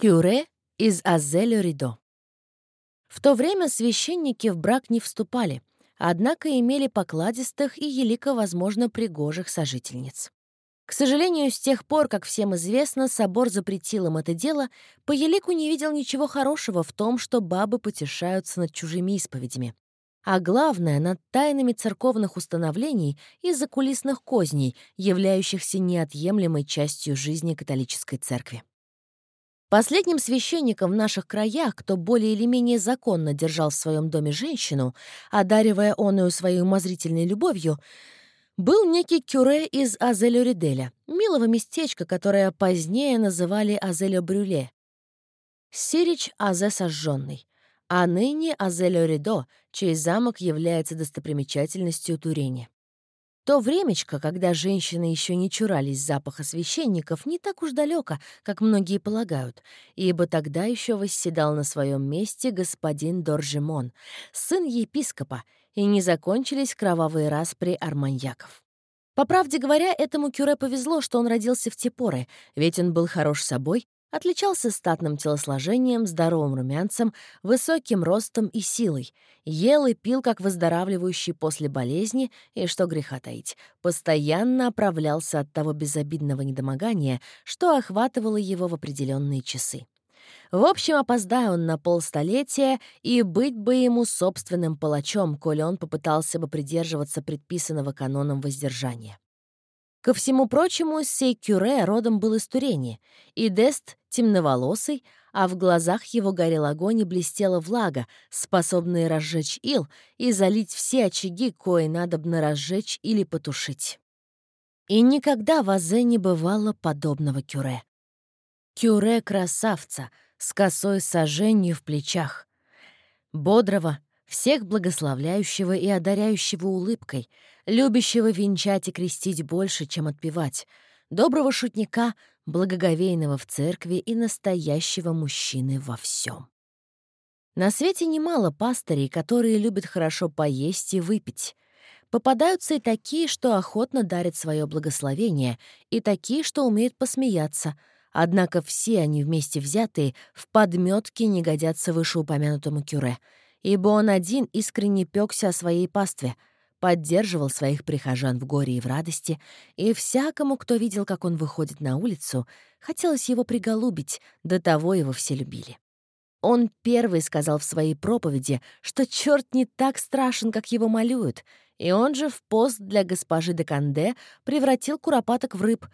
Кюре из Азель-Ридо. В то время священники в брак не вступали, однако имели покладистых и елико, возможно, пригожих сожительниц. К сожалению, с тех пор, как всем известно, собор запретил им это дело, по елику не видел ничего хорошего в том, что бабы потешаются над чужими исповедями. А главное, над тайнами церковных установлений и закулисных козней, являющихся неотъемлемой частью жизни католической церкви. Последним священником в наших краях, кто более или менее законно держал в своем доме женщину, одаривая оную своей умозрительной любовью, был некий кюре из Азелю-Риделя, милого местечка, которое позднее называли Азелю-Брюле. Сирич Азе сожженный, а ныне Азелю-Ридо, чей замок является достопримечательностью Турени. То времечко, когда женщины еще не чурались запаха священников, не так уж далеко, как многие полагают, ибо тогда еще восседал на своем месте господин Доржемон, сын епископа, и не закончились кровавые распри арманьяков. По правде говоря, этому Кюре повезло, что он родился в те поры, ведь он был хорош собой Отличался статным телосложением, здоровым румянцем, высоким ростом и силой. Ел и пил, как выздоравливающий после болезни, и, что греха таить, постоянно оправлялся от того безобидного недомогания, что охватывало его в определенные часы. В общем, опоздая он на полстолетия, и быть бы ему собственным палачом, коли он попытался бы придерживаться предписанного каноном воздержания. Ко всему прочему, сей Кюре родом был из Турени, и Дест темноволосый, а в глазах его горел огонь и блестела влага, способная разжечь ил и залить все очаги, кои надобно разжечь или потушить. И никогда в Азе не бывало подобного Кюре. Кюре-красавца с косой сожжению в плечах. Бодрого, всех благословляющего и одаряющего улыбкой, любящего венчать и крестить больше, чем отпевать, доброго шутника, благоговейного в церкви и настоящего мужчины во всем. На свете немало пастырей, которые любят хорошо поесть и выпить. Попадаются и такие, что охотно дарят свое благословение, и такие, что умеют посмеяться, однако все они вместе взятые в подметке не годятся вышеупомянутому кюре — ибо он один искренне пёкся о своей пастве, поддерживал своих прихожан в горе и в радости, и всякому, кто видел, как он выходит на улицу, хотелось его приголубить, до того его все любили. Он первый сказал в своей проповеди, что черт не так страшен, как его малюют, и он же в пост для госпожи де Канде превратил куропаток в рыб,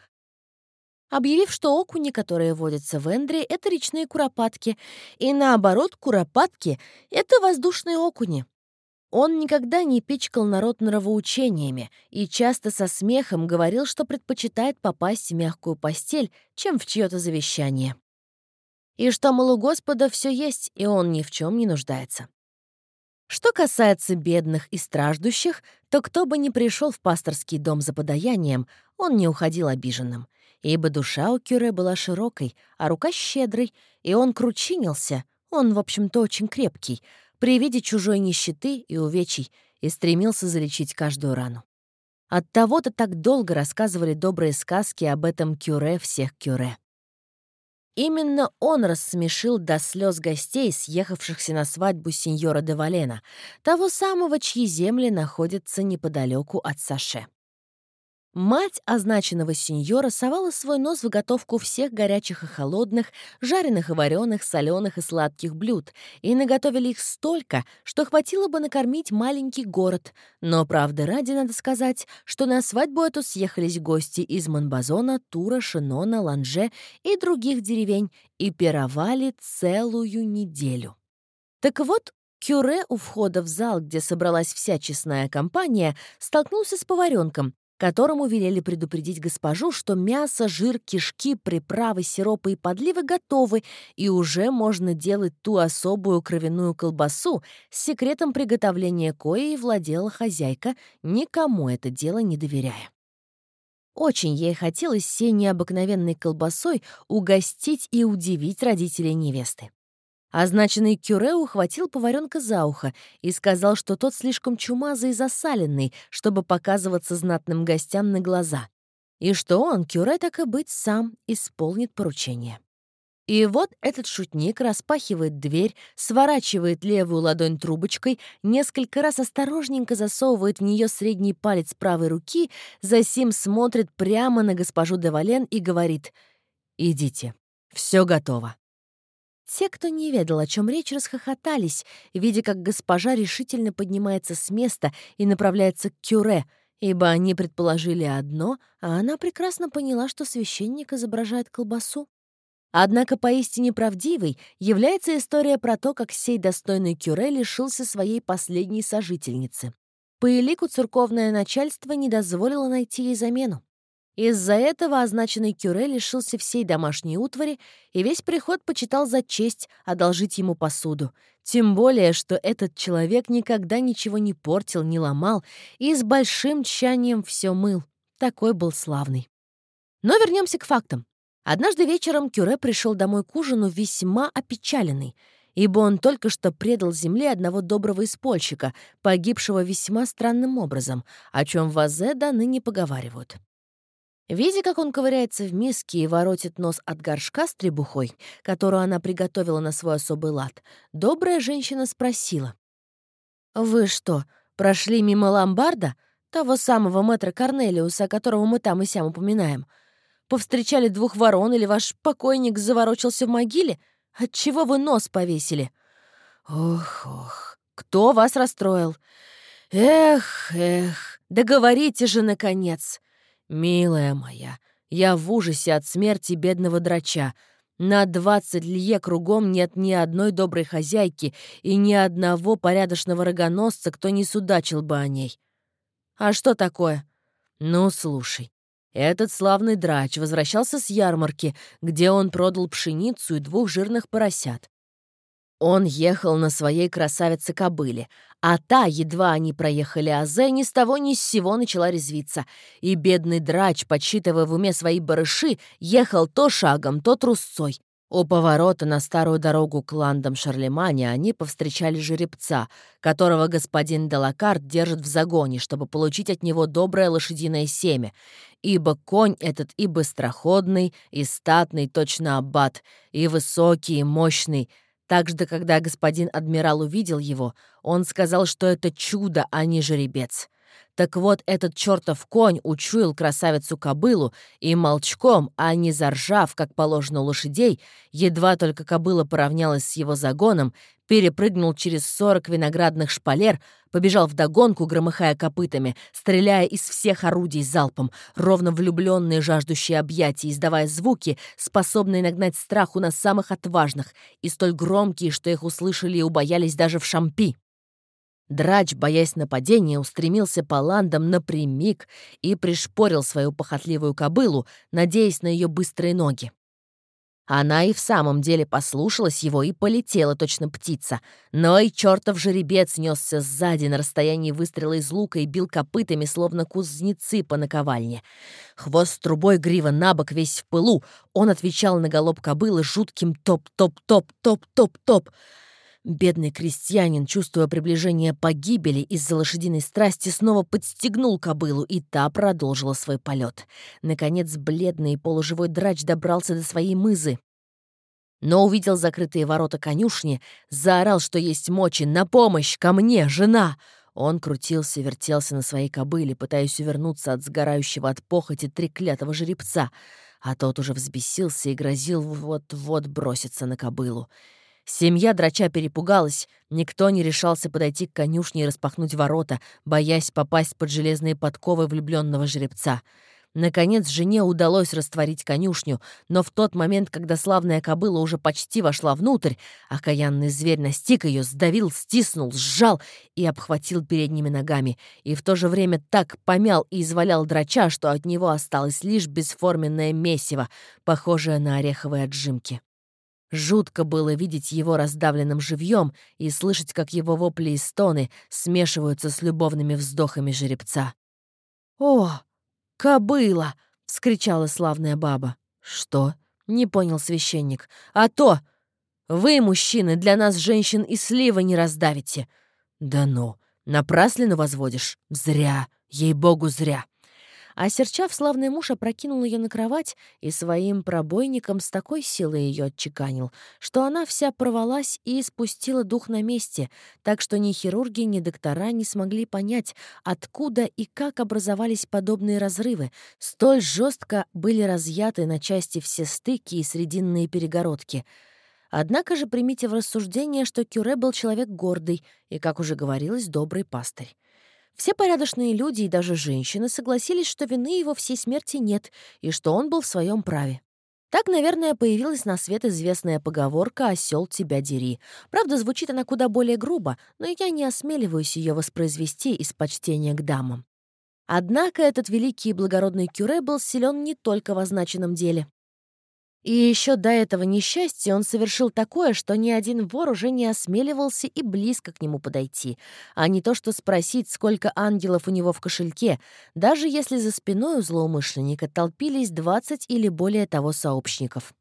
объявив, что окуни, которые водятся в Эндре, — это речные куропатки, и наоборот, куропатки — это воздушные окуни. Он никогда не пичкал народ нравоучениями и часто со смехом говорил, что предпочитает попасть в мягкую постель, чем в чье-то завещание. И что, мол, у Господа все есть, и он ни в чем не нуждается. Что касается бедных и страждущих, то кто бы ни пришел в пасторский дом за подаянием, он не уходил обиженным ибо душа у Кюре была широкой, а рука щедрой, и он кручинился, он, в общем-то, очень крепкий, при виде чужой нищеты и увечий, и стремился залечить каждую рану. Оттого-то так долго рассказывали добрые сказки об этом Кюре всех Кюре. Именно он рассмешил до слез гостей, съехавшихся на свадьбу сеньора де Валена, того самого, чьи земли находятся неподалеку от Саше. Мать означенного сеньора совала свой нос в готовку всех горячих и холодных, жареных и вареных, соленых и сладких блюд, и наготовили их столько, что хватило бы накормить маленький город. Но, правда ради, надо сказать, что на свадьбу эту съехались гости из Монбазона, Тура, Шинона, Ланже и других деревень и пировали целую неделю. Так вот, Кюре у входа в зал, где собралась вся честная компания, столкнулся с поваренком, которому велели предупредить госпожу, что мясо, жир, кишки, приправы, сиропы и подливы готовы, и уже можно делать ту особую кровяную колбасу, с секретом приготовления коей владела хозяйка, никому это дело не доверяя. Очень ей хотелось всей необыкновенной колбасой угостить и удивить родителей невесты. Означенный Кюре ухватил поваренка за ухо и сказал, что тот слишком чумазый и засаленный, чтобы показываться знатным гостям на глаза, и что он, Кюре, так и быть, сам исполнит поручение. И вот этот шутник распахивает дверь, сворачивает левую ладонь трубочкой, несколько раз осторожненько засовывает в нее средний палец правой руки, засим смотрит прямо на госпожу де Вален и говорит «Идите, все готово». Те, кто не ведал, о чем речь, расхохотались, видя, как госпожа решительно поднимается с места и направляется к кюре, ибо они предположили одно, а она прекрасно поняла, что священник изображает колбасу. Однако поистине правдивой является история про то, как сей достойный кюре лишился своей последней сожительницы. По элику церковное начальство не дозволило найти ей замену. Из-за этого означенный кюре лишился всей домашней утвари, и весь приход почитал за честь одолжить ему посуду. Тем более, что этот человек никогда ничего не портил, не ломал и с большим тщанием все мыл. Такой был славный. Но вернемся к фактам. Однажды вечером Кюре пришел домой к ужину весьма опечаленный, ибо он только что предал земле одного доброго испольщика, погибшего весьма странным образом, о чем в Азе до ныне поговаривают. Видя, как он ковыряется в миске и воротит нос от горшка с требухой, которую она приготовила на свой особый лад, добрая женщина спросила. «Вы что, прошли мимо ломбарда, того самого мэтра Корнелиуса, которого мы там и сям упоминаем?» Повстречали двух ворон или ваш покойник заворочился в могиле? Отчего вы нос повесили? Ох, ох, кто вас расстроил? Эх, эх, договорите же, наконец. Милая моя, я в ужасе от смерти бедного драча. На двадцать лье кругом нет ни одной доброй хозяйки и ни одного порядочного рогоносца, кто не судачил бы о ней. А что такое? Ну, слушай, этот славный драч возвращался с ярмарки, где он продал пшеницу и двух жирных поросят. Он ехал на своей красавице-кобыле, а та, едва они проехали Азе, ни с того ни с сего начала резвиться, и бедный драч, подсчитывая в уме свои барыши, ехал то шагом, то трусцой. У поворота на старую дорогу к ландам Шарлемане они повстречали жеребца, которого господин Делакарт держит в загоне, чтобы получить от него доброе лошадиное семя, ибо конь этот и быстроходный, и статный, точно аббат, и высокий, и мощный. Так что, когда господин адмирал увидел его, он сказал, что это чудо, а не жеребец. Так вот, этот чертов конь учуял красавицу-кобылу и молчком, а не заржав, как положено лошадей, едва только кобыла поравнялась с его загоном, перепрыгнул через сорок виноградных шпалер, побежал вдогонку, громыхая копытами, стреляя из всех орудий залпом, ровно влюбленные жаждущие объятия, издавая звуки, способные нагнать страху на самых отважных, и столь громкие, что их услышали и убоялись даже в шампи. Драч, боясь нападения, устремился по ландам напрямик и пришпорил свою похотливую кобылу, надеясь на ее быстрые ноги. Она и в самом деле послушалась его и полетела, точно птица. Но и чертов жеребец несся сзади на расстоянии выстрела из лука и бил копытами, словно кузнецы по наковальне. Хвост трубой, грива на бок, весь в пылу. Он отвечал на галоп кобылы жутким топ-топ-топ-топ-топ-топ. Бедный крестьянин, чувствуя приближение погибели из-за лошадиной страсти, снова подстегнул кобылу, и та продолжила свой полет. Наконец, бледный и полуживой драч добрался до своей мызы. Но увидел закрытые ворота конюшни, заорал, что есть мочи, «На помощь! Ко мне! Жена!» Он крутился, вертелся на своей кобыле, пытаясь увернуться от сгорающего от похоти треклятого жеребца, а тот уже взбесился и грозил вот-вот броситься на кобылу. Семья драча перепугалась, никто не решался подойти к конюшне и распахнуть ворота, боясь попасть под железные подковы влюбленного жеребца. Наконец, жене удалось растворить конюшню, но в тот момент, когда славная кобыла уже почти вошла внутрь, окаянный зверь настиг ее, сдавил, стиснул, сжал и обхватил передними ногами, и в то же время так помял и извалял драча, что от него осталось лишь бесформенное месиво, похожее на ореховые отжимки. Жутко было видеть его раздавленным живьем и слышать, как его вопли и стоны смешиваются с любовными вздохами жеребца. «О, кобыла!» — вскричала славная баба. «Что?» — не понял священник. «А то! Вы, мужчины, для нас, женщин, и сливы не раздавите!» «Да ну! Напраслину возводишь? Зря! Ей-богу, зря!» А Серчав, славный муж, опрокинул ее на кровать и своим пробойником с такой силой ее отчеканил, что она вся порвалась и спустила дух на месте, так что ни хирурги, ни доктора не смогли понять, откуда и как образовались подобные разрывы. Столь жестко были разъяты на части все стыки и срединные перегородки — Однако же примите в рассуждение, что Кюре был человек гордый и, как уже говорилось, добрый пастырь. Все порядочные люди и даже женщины согласились, что вины его всей смерти нет и что он был в своем праве. Так, наверное, появилась на свет известная поговорка «осел тебя дери». Правда, звучит она куда более грубо, но я не осмеливаюсь ее воспроизвести из почтения к дамам. Однако этот великий и благородный Кюре был силен не только в означенном деле. И еще до этого несчастья он совершил такое, что ни один вор уже не осмеливался и близко к нему подойти, а не то что спросить, сколько ангелов у него в кошельке, даже если за спиной у злоумышленника толпились 20 или более того сообщников.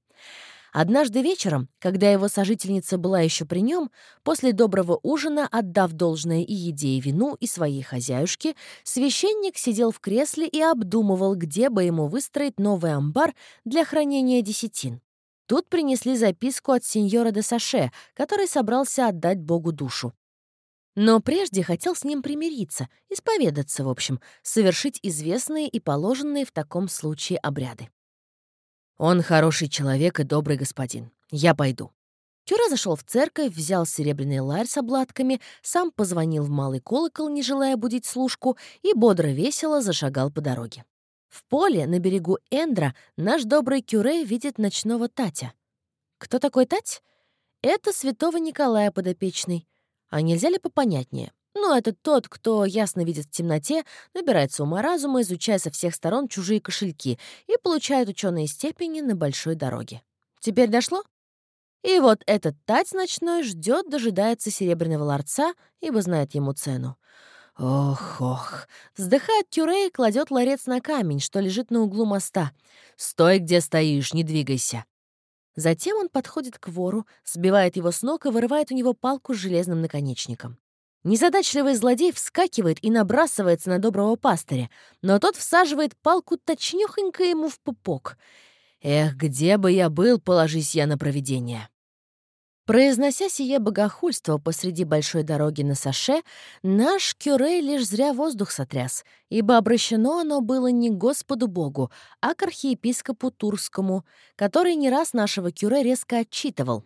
Однажды вечером, когда его сожительница была еще при нем, после доброго ужина, отдав должное и еде, и вину, и своей хозяюшке, священник сидел в кресле и обдумывал, где бы ему выстроить новый амбар для хранения десятин. Тут принесли записку от сеньора де Саше, который собрался отдать Богу душу. Но прежде хотел с ним примириться, исповедаться, в общем, совершить известные и положенные в таком случае обряды. Он хороший человек и добрый господин. Я пойду». Кюра зашел в церковь, взял серебряный ларь с обладками, сам позвонил в малый колокол, не желая будить служку, и бодро-весело зашагал по дороге. В поле на берегу Эндра наш добрый Кюре видит ночного Татя. Кто такой Тать? Это святого Николая подопечный. А нельзя ли попонятнее? Ну, это тот, кто ясно видит в темноте, набирается ума-разума, изучая со всех сторон чужие кошельки и получает ученые степени на большой дороге. Теперь дошло? И вот этот тать ночной ждет, дожидается серебряного ларца, ибо знает ему цену. Ох, ох. Вздыхает Тюрей и кладет ларец на камень, что лежит на углу моста. «Стой, где стоишь, не двигайся». Затем он подходит к вору, сбивает его с ног и вырывает у него палку с железным наконечником. Незадачливый злодей вскакивает и набрасывается на доброго пастыря, но тот всаживает палку точнёхонько ему в пупок. «Эх, где бы я был, положись я на провидение!» Произнося сие богохульство посреди большой дороги на Саше, наш Кюре лишь зря воздух сотряс, ибо обращено оно было не Господу Богу, а к архиепископу Турскому, который не раз нашего Кюре резко отчитывал.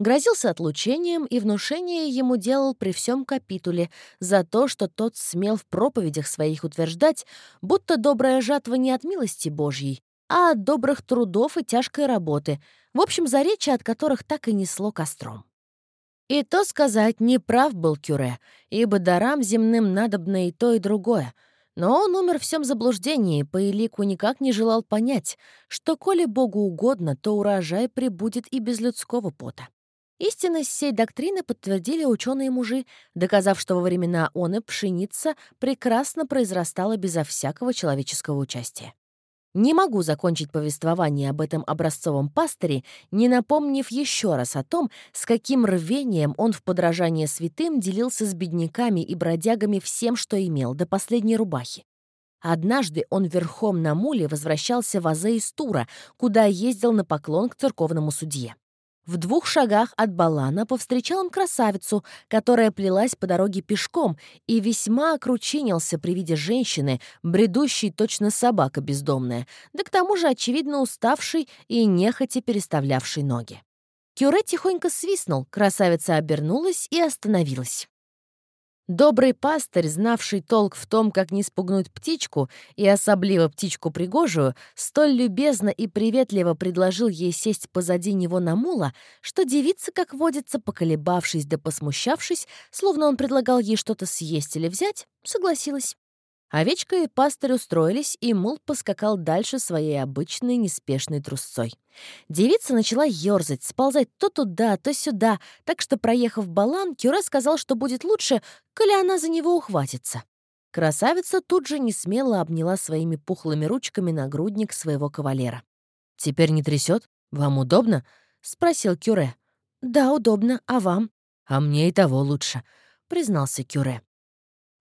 Грозился отлучением и внушение ему делал при всем капитуле за то, что тот смел в проповедях своих утверждать, будто добрая жатва не от милости Божьей, а от добрых трудов и тяжкой работы, в общем, за речи от которых так и несло костром. И то сказать, не прав был Кюре, ибо дарам земным надобно и то, и другое. Но он умер в всем заблуждении, по элику никак не желал понять, что, коли Богу угодно, то урожай прибудет и без людского пота. Истинность всей доктрины подтвердили ученые-мужи, доказав, что во времена оны пшеница прекрасно произрастала безо всякого человеческого участия. Не могу закончить повествование об этом образцовом пастыре, не напомнив еще раз о том, с каким рвением он в подражание святым делился с бедняками и бродягами всем, что имел, до последней рубахи. Однажды он верхом на муле возвращался в Азе из Тура, куда ездил на поклон к церковному судье. В двух шагах от Балана повстречал он красавицу, которая плелась по дороге пешком и весьма окручинился при виде женщины, бредущей точно собака бездомная, да к тому же, очевидно, уставшей и нехотя переставлявшей ноги. Кюре тихонько свистнул, красавица обернулась и остановилась. Добрый пастырь, знавший толк в том, как не спугнуть птичку, и особливо птичку пригожую, столь любезно и приветливо предложил ей сесть позади него на мула, что девица, как водится, поколебавшись да посмущавшись, словно он предлагал ей что-то съесть или взять, согласилась. Овечка и пастырь устроились, и мул поскакал дальше своей обычной неспешной трусцой. Девица начала ёрзать, сползать то туда, то сюда, так что, проехав балан, Кюре сказал, что будет лучше, коли она за него ухватится. Красавица тут же несмело обняла своими пухлыми ручками нагрудник своего кавалера. «Теперь не трясет? Вам удобно?» — спросил Кюре. «Да, удобно. А вам?» «А мне и того лучше», — признался Кюре.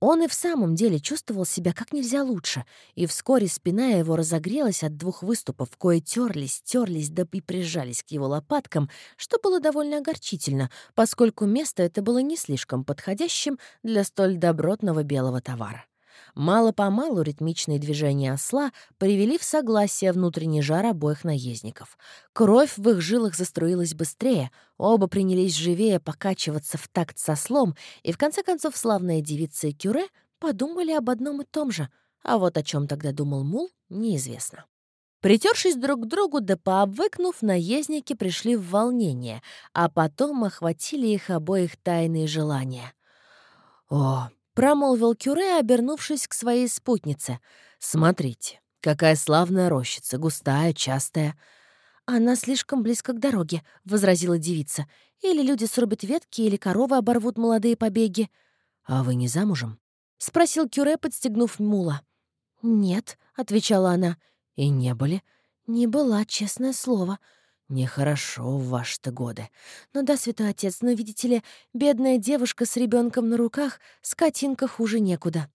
Он и в самом деле чувствовал себя как нельзя лучше, и вскоре спина его разогрелась от двух выступов, кое терлись, терлись, да и прижались к его лопаткам, что было довольно огорчительно, поскольку место это было не слишком подходящим для столь добротного белого товара. Мало-помалу ритмичные движения осла привели в согласие внутренний жар обоих наездников. Кровь в их жилах заструилась быстрее, оба принялись живее покачиваться в такт со слом, и в конце концов славная девица и Кюре подумали об одном и том же, а вот о чем тогда думал Мул, неизвестно. Притершись друг к другу да пообвыкнув, наездники пришли в волнение, а потом охватили их обоих тайные желания. О, — промолвил Кюре, обернувшись к своей спутнице. «Смотрите, какая славная рощица, густая, частая». «Она слишком близко к дороге», — возразила девица. «Или люди срубят ветки, или коровы оборвут молодые побеги». «А вы не замужем?» — спросил Кюре, подстегнув мула. «Нет», — отвечала она. «И не были?» «Не была, честное слово», Нехорошо в ваши-то годы. Ну да, святой отец, но, видите ли, бедная девушка с ребенком на руках, скотинка хуже некуда.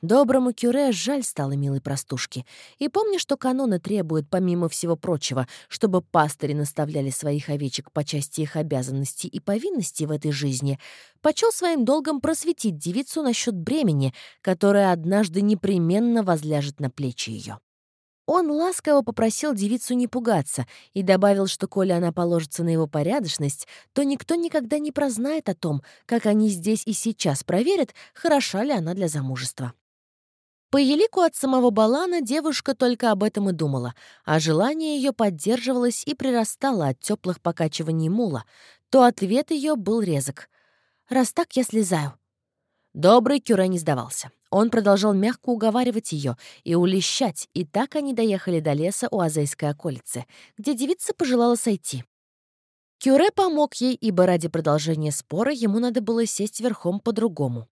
Доброму Кюре жаль стало милой простушки. И помни, что каноны требуют, помимо всего прочего, чтобы пастыри наставляли своих овечек по части их обязанностей и повинностей в этой жизни, почел своим долгом просветить девицу насчет бремени, которое однажды непременно возляжет на плечи ее. Он ласково попросил девицу не пугаться и добавил, что коли она положится на его порядочность, то никто никогда не прознает о том, как они здесь и сейчас проверят, хороша ли она для замужества. По елику от самого Балана девушка только об этом и думала, а желание ее поддерживалось и прирастало от теплых покачиваний мула, то ответ ее был резок. «Раз так, я слезаю». Добрый Кюре не сдавался. Он продолжал мягко уговаривать ее и улещать, и так они доехали до леса у Азейской околицы, где девица пожелала сойти. Кюре помог ей, ибо ради продолжения спора ему надо было сесть верхом по-другому.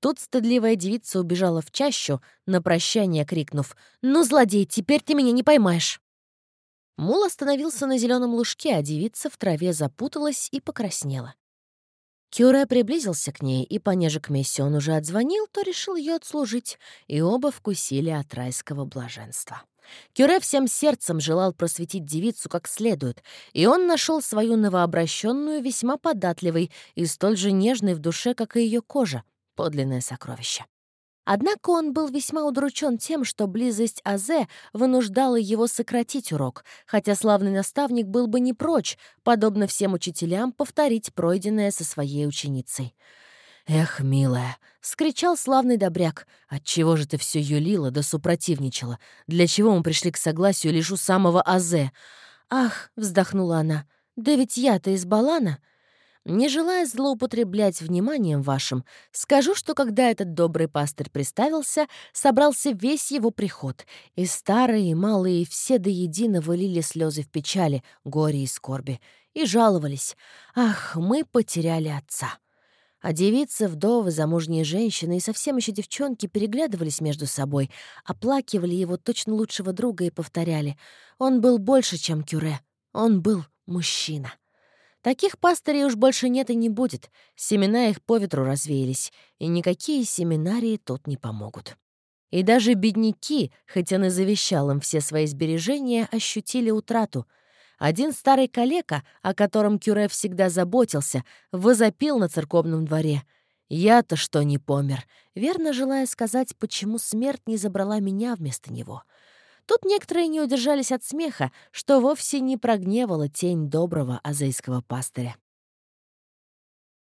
Тут стыдливая девица убежала в чащу, на прощание крикнув «Ну, злодей, теперь ты меня не поймаешь!» Мул остановился на зеленом лужке, а девица в траве запуталась и покраснела. Кюре приблизился к ней, и, понеже к Месси он уже отзвонил, то решил ее отслужить, и оба вкусили от райского блаженства. Кюре всем сердцем желал просветить девицу как следует, и он нашел свою новообращенную весьма податливой и столь же нежной в душе, как и ее кожа, подлинное сокровище. Однако он был весьма удручен тем, что близость Азе вынуждала его сократить урок, хотя славный наставник был бы не прочь, подобно всем учителям, повторить пройденное со своей ученицей. «Эх, милая!» — скричал славный добряк. «Отчего же ты все юлила да супротивничала? Для чего мы пришли к согласию лишь у самого Азе?» «Ах!» — вздохнула она. «Да ведь я-то из Балана!» Не желая злоупотреблять вниманием вашим, скажу, что когда этот добрый пастырь представился, собрался весь его приход, и старые и малые все до единого лили слезы в печали, горе и скорби, и жаловались. «Ах, мы потеряли отца!» А девицы, вдовы, замужние женщины и совсем еще девчонки переглядывались между собой, оплакивали его точно лучшего друга и повторяли. Он был больше, чем кюре. Он был мужчина. Таких пастырей уж больше нет и не будет. Семена их по ветру развеялись, и никакие семинарии тут не помогут. И даже бедняки, хоть он и завещал им все свои сбережения, ощутили утрату. Один старый калека, о котором Кюре всегда заботился, возопил на церковном дворе. «Я-то что не помер?» верно желая сказать, почему смерть не забрала меня вместо него — Тут некоторые не удержались от смеха, что вовсе не прогневала тень доброго азейского пастыря.